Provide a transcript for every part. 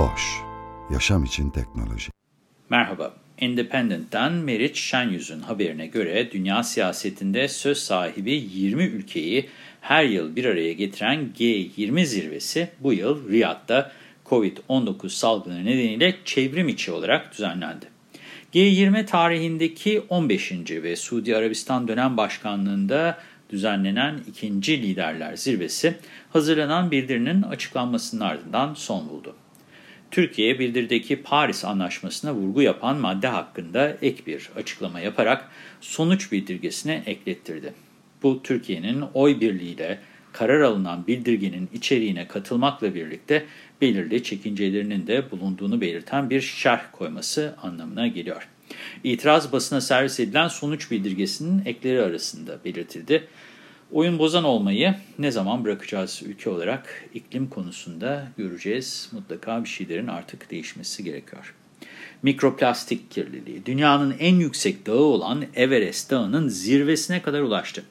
Boş, yaşam için teknoloji. Merhaba, Independent'ten Meriç Şenyüz'ün haberine göre dünya siyasetinde söz sahibi 20 ülkeyi her yıl bir araya getiren G20 zirvesi bu yıl Riyad'da COVID-19 salgını nedeniyle çevrim içi olarak düzenlendi. G20 tarihindeki 15. ve Suudi Arabistan dönem başkanlığında düzenlenen ikinci liderler zirvesi hazırlanan bildirinin açıklanmasının ardından son buldu. Türkiye bildirdeki Paris Anlaşması'na vurgu yapan madde hakkında ek bir açıklama yaparak sonuç bildirgesine eklettirdi. Bu Türkiye'nin oy birliğiyle karar alınan bildirgenin içeriğine katılmakla birlikte belirli çekincelerinin de bulunduğunu belirten bir şerh koyması anlamına geliyor. İtiraz basına servis edilen sonuç bildirgesinin ekleri arasında belirtildi. Oyun bozan olmayı ne zaman bırakacağız ülke olarak iklim konusunda göreceğiz. Mutlaka bir şeylerin artık değişmesi gerekiyor. Mikroplastik kirliliği dünyanın en yüksek dağı olan Everest Dağı'nın zirvesine kadar ulaştı.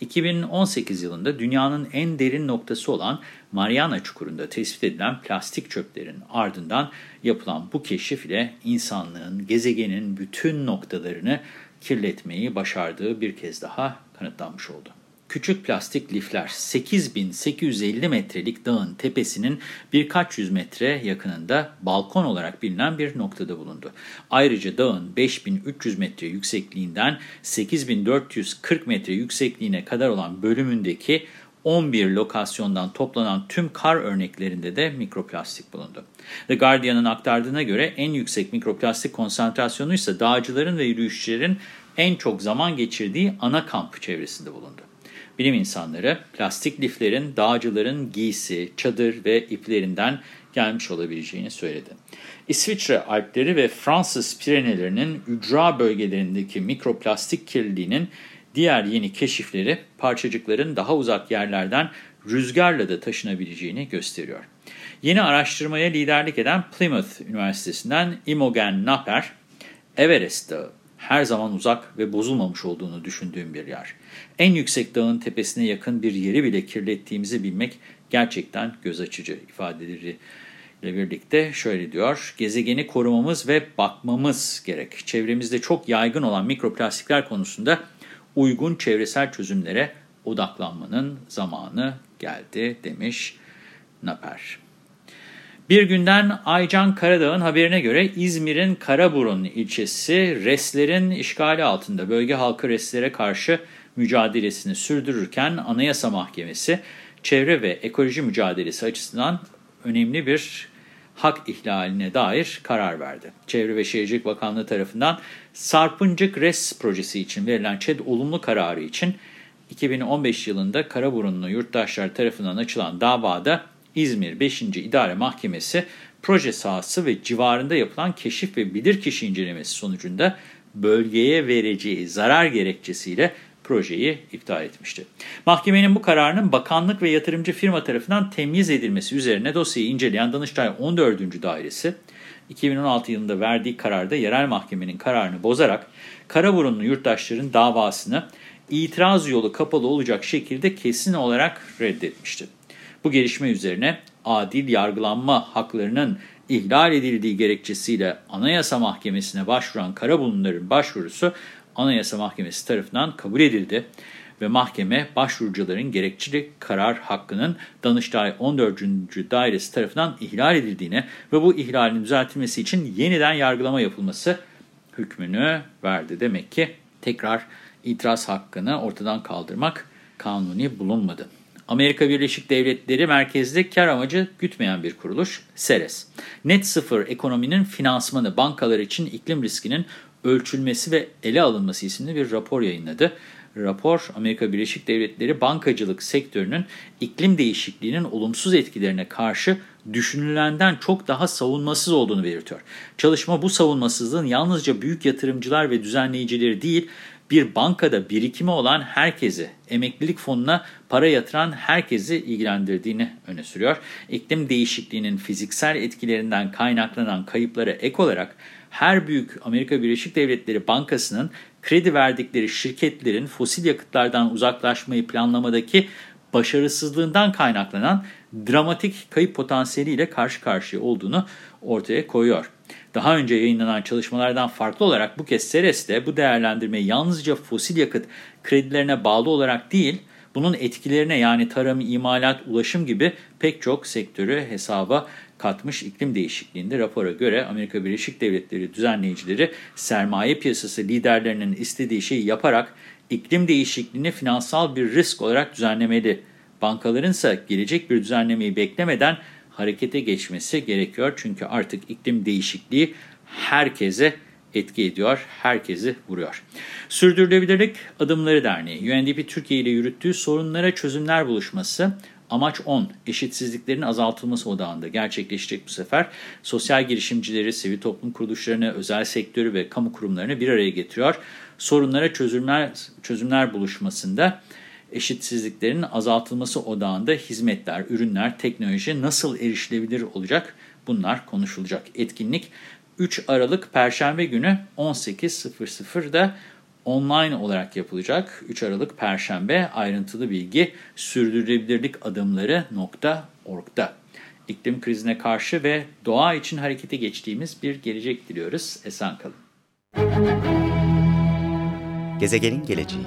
2018 yılında dünyanın en derin noktası olan Mariana Çukuru'nda tespit edilen plastik çöplerin ardından yapılan bu keşif ile insanlığın gezegenin bütün noktalarını kirletmeyi başardığı bir kez daha kanıtlanmış oldu. Küçük plastik lifler 8850 metrelik dağın tepesinin birkaç yüz metre yakınında balkon olarak bilinen bir noktada bulundu. Ayrıca dağın 5300 metre yüksekliğinden 8440 metre yüksekliğine kadar olan bölümündeki 11 lokasyondan toplanan tüm kar örneklerinde de mikroplastik bulundu. The Guardian'ın aktardığına göre en yüksek mikroplastik konsantrasyonu ise dağcıların ve yürüyüşçilerin en çok zaman geçirdiği ana kamp çevresinde bulundu. Bilim insanları plastik liflerin dağcıların giysi, çadır ve iplerinden gelmiş olabileceğini söyledi. İsviçre Alpleri ve Fransız Pirenelerinin ücra bölgelerindeki mikroplastik kirliliğinin diğer yeni keşifleri parçacıkların daha uzak yerlerden rüzgarla da taşınabileceğini gösteriyor. Yeni araştırmaya liderlik eden Plymouth Üniversitesi'nden Imogen Naper, Everest Dağı her zaman uzak ve bozulmamış olduğunu düşündüğüm bir yer. En yüksek dağın tepesine yakın bir yeri bile kirlettiğimizi bilmek gerçekten göz açıcı ifadeleri ile birlikte şöyle diyor. Gezegeni korumamız ve bakmamız gerek. Çevremizde çok yaygın olan mikroplastikler konusunda uygun çevresel çözümlere odaklanmanın zamanı geldi demiş Naper. Bir günden Aycan Karadağ'ın haberine göre İzmir'in Karaburun ilçesi reslerin işgali altında bölge halkı reslere karşı mücadelesini sürdürürken Anayasa Mahkemesi çevre ve ekoloji mücadelesi açısından önemli bir hak ihlaline dair karar verdi. Çevre ve Şehircilik Bakanlığı tarafından Sarpıncık Res projesi için verilen ÇED olumlu kararı için 2015 yılında Karaburunlu yurttaşlar tarafından açılan davada İzmir 5. İdare Mahkemesi proje sahası ve civarında yapılan keşif ve bilirkişi incelemesi sonucunda bölgeye vereceği zarar gerekçesiyle projeyi iptal etmişti. Mahkemenin bu kararının bakanlık ve yatırımcı firma tarafından temyiz edilmesi üzerine dosyayı inceleyen Danıştay 14. Dairesi, 2016 yılında verdiği kararda yerel mahkemenin kararını bozarak Karaburunlu yurttaşların davasını itiraz yolu kapalı olacak şekilde kesin olarak reddetmişti. Bu gelişme üzerine adil yargılanma haklarının ihlal edildiği gerekçesiyle Anayasa Mahkemesi'ne başvuran Karaburunluların başvurusu Anayasa Mahkemesi tarafından kabul edildi ve mahkeme başvurucuların gerekçeli karar hakkının Danıştay 14. Dairesi tarafından ihlal edildiğine ve bu ihlalin düzeltilmesi için yeniden yargılama yapılması hükmünü verdi. Demek ki tekrar itiraz hakkını ortadan kaldırmak kanuni bulunmadı. Amerika Birleşik Devletleri merkezli kar amacı gütmeyen bir kuruluş, SERES. Net sıfır ekonominin finansmanı bankalar için iklim riskinin ölçülmesi ve ele alınması isimli bir rapor yayınladı. Rapor, Amerika Birleşik Devletleri bankacılık sektörünün iklim değişikliğinin olumsuz etkilerine karşı düşünülenden çok daha savunmasız olduğunu belirtiyor. Çalışma bu savunmasızlığın yalnızca büyük yatırımcılar ve düzenleyicileri değil, bir bankada birikimi olan herkesi, emeklilik fonuna para yatıran herkesi ilgilendirdiğini öne sürüyor. İklim değişikliğinin fiziksel etkilerinden kaynaklanan kayıplara ek olarak her büyük Amerika Birleşik Devletleri Bankası'nın kredi verdikleri şirketlerin fosil yakıtlardan uzaklaşmayı planlamadaki başarısızlığından kaynaklanan dramatik kayıp potansiyeliyle karşı karşıya olduğunu ortaya koyuyor. Daha önce yayınlanan çalışmalardan farklı olarak bu kez Ceres de bu değerlendirmeyi yalnızca fosil yakıt kredilerine bağlı olarak değil, bunun etkilerine yani tarım, imalat, ulaşım gibi pek çok sektörü hesaba katmış iklim değişikliğinde rapora göre Amerika Birleşik Devletleri düzenleyicileri sermaye piyasası liderlerinin istediği şeyi yaparak iklim değişikliğini finansal bir risk olarak düzenlemeli. Bankaların ise gelecek bir düzenlemeyi beklemeden harekete geçmesi gerekiyor. Çünkü artık iklim değişikliği herkese etki ediyor, herkesi vuruyor. Sürdürülebilirlik Adımları Derneği, UNDP Türkiye ile yürüttüğü sorunlara çözümler buluşması Amaç 10, eşitsizliklerin azaltılması odağında gerçekleşecek bu sefer. Sosyal girişimcileri, sivil toplum kuruluşlarını, özel sektörü ve kamu kurumlarını bir araya getiriyor. Sorunlara çözümler, çözümler buluşmasında eşitsizliklerin azaltılması odağında hizmetler, ürünler, teknoloji nasıl erişilebilir olacak bunlar konuşulacak. Etkinlik 3 Aralık Perşembe günü 18.00'da online olarak yapılacak. 3 Aralık Perşembe ayrıntılı bilgi sürdürülebilirlik adımları.org'da. İklim krizine karşı ve doğa için harekete geçtiğimiz bir gelecek diliyoruz. Esen kalın. Gezegenin geleceği